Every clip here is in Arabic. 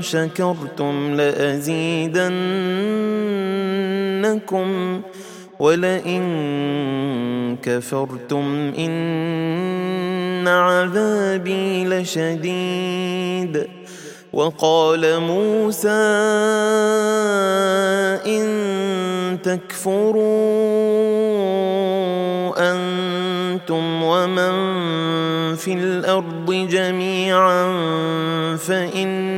شكرتم لأزيدنكم ولئن كفرتم إن عذابي لشديد. وقال موسى إن تكفروا أنتم ومن في الأرض جميعا فإن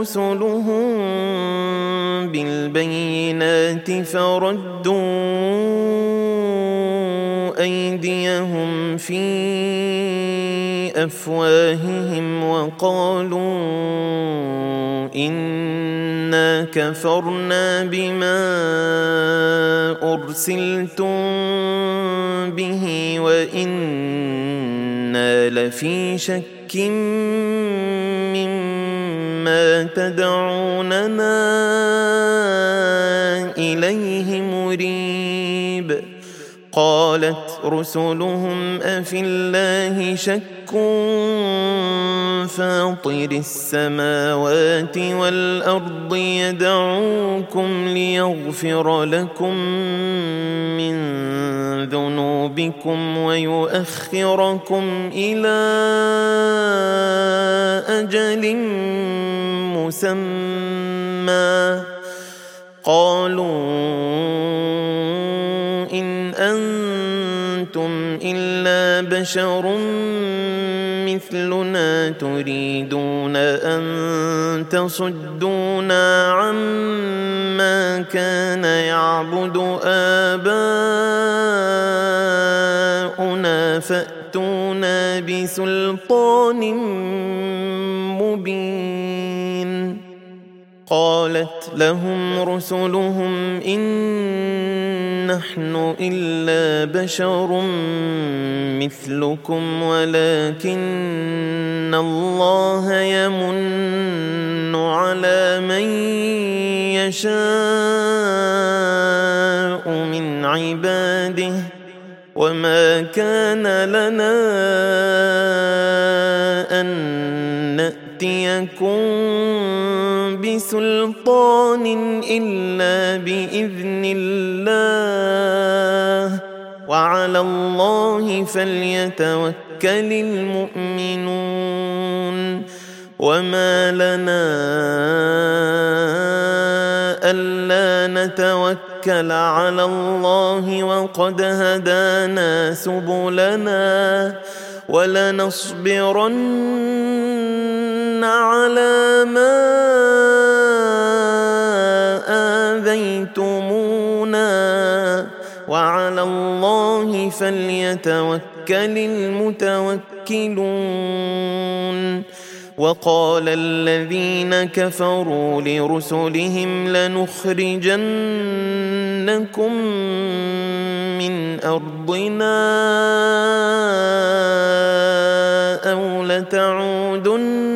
رسلهم بالبينات فردوا أيديهم في أفواههم وقالوا إنا كفرنا بما أرسلتم به وإنا لفي شك مما تدعوننا إليه مريب. قالت رسلهم أفي الله شك فاطر السماوات والأرض يدعوكم ليغفر لكم من ذنوبكم ويؤخركم إلى أجل مسمى. قالوا أنتم إلا بشر مثلنا تريدون أن تصدونا عما كان يعبد آباؤنا فأتونا بسلطان مبين. قالت لهم رسلهم إن نحن إلا بشر مثلكم ولكن الله يمن على من يشاء من عباده وما كان لنا أن نأتيكم بسلطان إلا بإذن الله. وعلى الله فليتوكل المؤمنون. وما لنا ألا نتوكل على الله وقد هدانا سبلنا. ولنصبرن على ما آذيتمونا وعلى الله فليتوكل المتوكلون وقال الذين كفروا لرسلهم لنخرجنكم من أرضنا أو لتعودن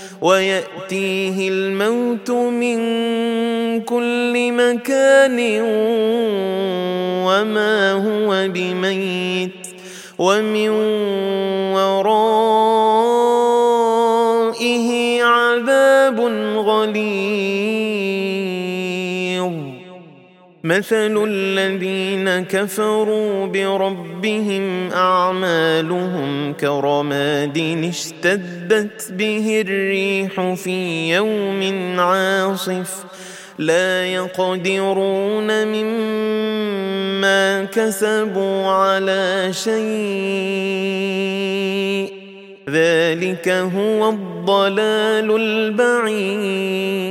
ويأتيه الموت من كل مكان وما هو بميت ومن ورائه عذاب غليظ. مثل الذين كفروا بربهم أعمالهم كرماد اشتدت به الريح في يوم عاصف. لا يقدرون مما كسبوا على شيء. ذلك هو الضلال البعيد.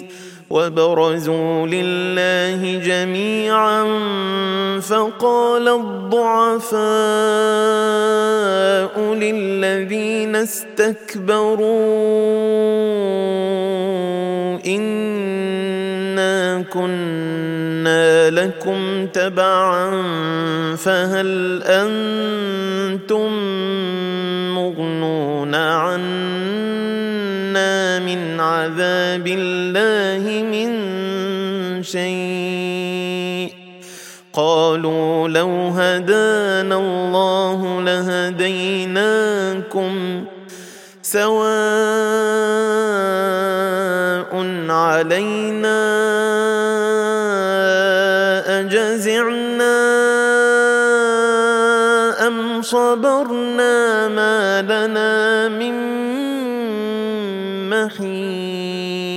وبرزوا لله جميعا فقال الضعفاء للذين استكبروا إنا كنا لكم تبعا فهل أنتم مغنون عنا من عذاب الله سواء علينا أجزعنا أم صبرنا ما لنا من محيص.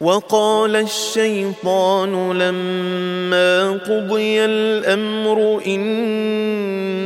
وقال الشيطان لما قضي الأمر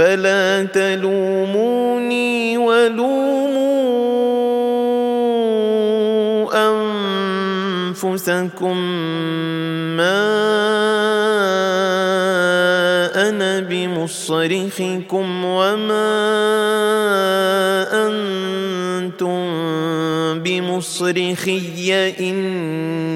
فلا تلوموني ولوموا أنفسكم ما أنا بمصرخكم وما أنتم بمصرخي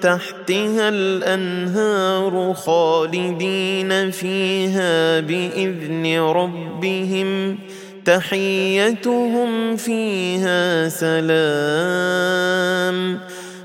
تحتها الأنهار خالدين فيها بإذن ربهم. تحيتهم فيها سلام.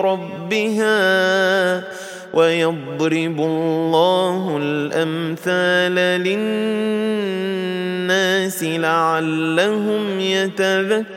ربها ويضرب الله الأمثال للناس لعلهم يتذكرون.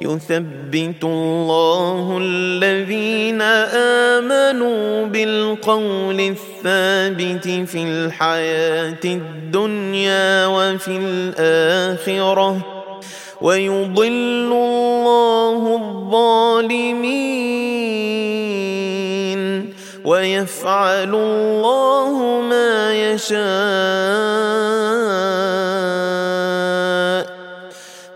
يثبت الله الذين آمنوا بالقول الثابت في الحياة الدنيا وفي الآخرة. ويضل الله الظالمين. ويفعل الله ما يشاء.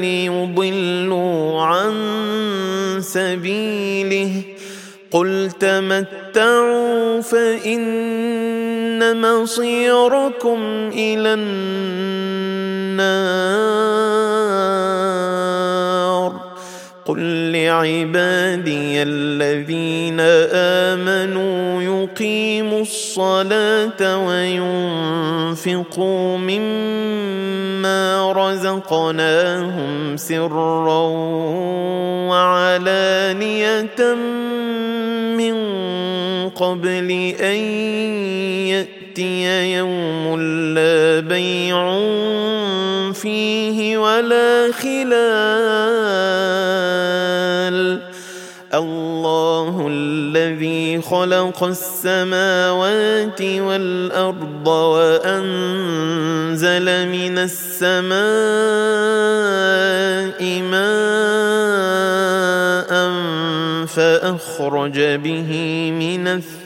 ليضلوا عن سبيله قل تمتعوا فإن مصيركم إلى النار. قل لعبادي الذين آمنوا يقيموا الصلاة وينفقوا مما رزقناهم سرا وعلانية من قبل أن يأتي يوم لا بيع فيه ولا خلال خلق السماوات والأرض وأنزل من السماء ماء فأخرج به من الثمرات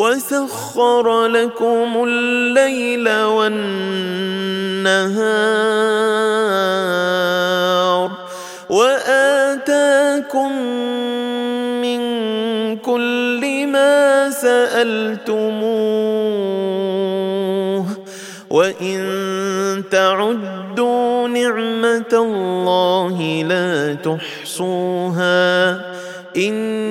وسخر لكم الليل والنهار وآتاكم من كل ما سألتموه وإن تعدوا نعمة الله لا تحصوها إن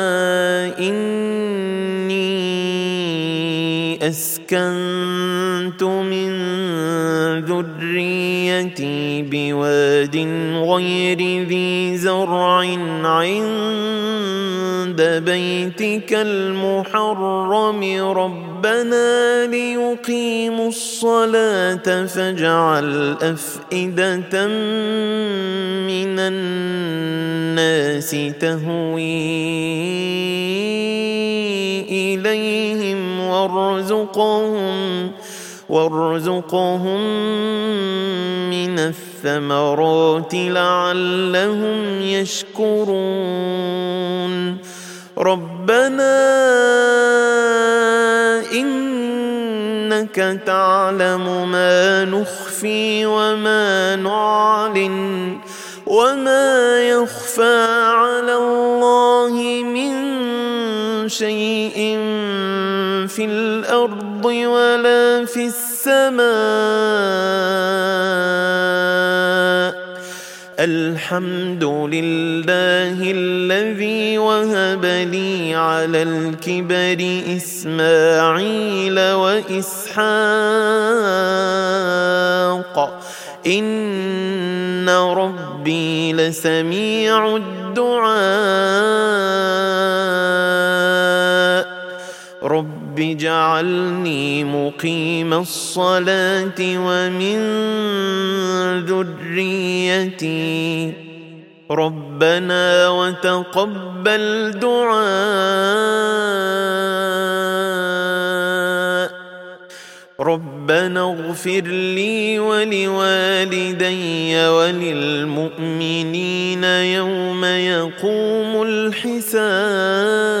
إني أسكنت من ذريتي بواد غير ذي زرع عند بيتك المحرم. ربنا ليقيموا الصلاة فاجعل أفئدة من الناس تهوي إليهم وارزقهم وارزقهم من الثمرات لعلهم يشكرون. ربنا انك تعلم ما نخفي وما نعلن وما يخفى على الله من شيء الأرض ولا في السماء. الحمد لله الذي وهب لي على الكبر إسماعيل وإسحاق. إن ربي لسميع الدعاء. رب اجعلني مقيم الصلاة ومن ذريتي. ربنا وتقبل دعاء. ربنا اغفر لي ولوالدي وللمؤمنين يوم يقوم الحساب.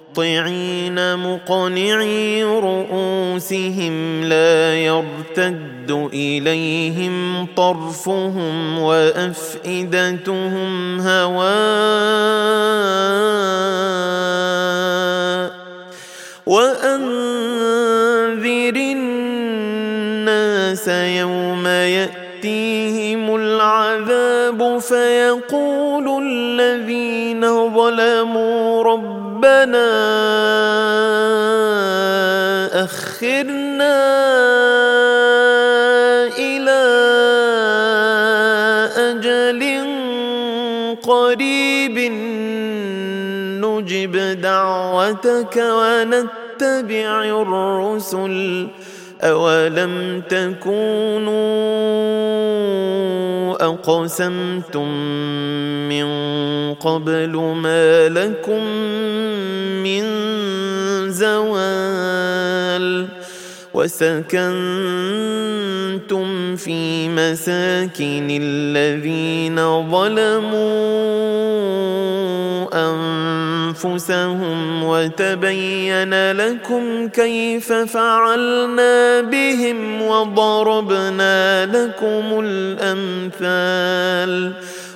مهطعين مقنعي رؤوسهم لا يرتد إليهم طرفهم وأفئدتهم هواء وانذر ربنا أخرنا إلى أجل قريب نجب دعوتك ونتبع الرسل. أولم تكونوا أقسمتم من قبل ما لكم من زوال وسكنتم في مساكن الذين ظلموا أنفسهم وتبين لكم كيف فعلنا بهم وضربنا لكم الأمثال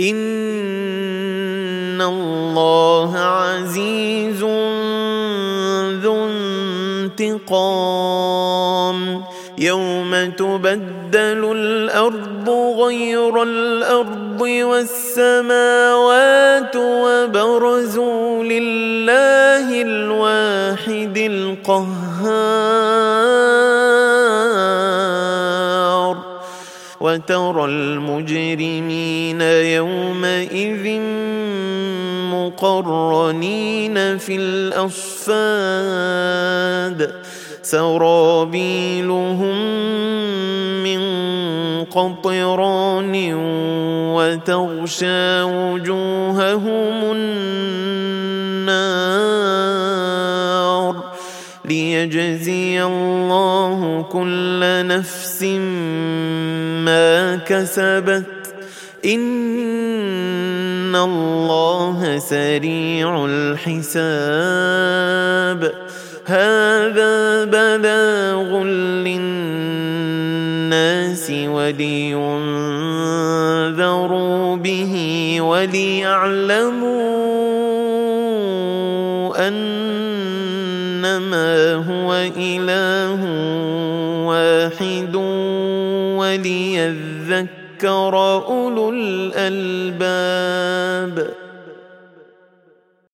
ان الله عزيز ذو انتقام يوم تبدل الأرض غير الأرض والسماوات وبرزوا لله الواحد القهار وترى المجرمين يومئذ مقرنين في الأصفاد. سرابيلهم من قطران وتغشى وجوههم النار. ليجزي الله كل نفس ما كسبت. إن الله سريع الحساب. هذا بلاغ للناس ولينذروا به وليعلموا هو إله واحد وليذكر أولو الألباب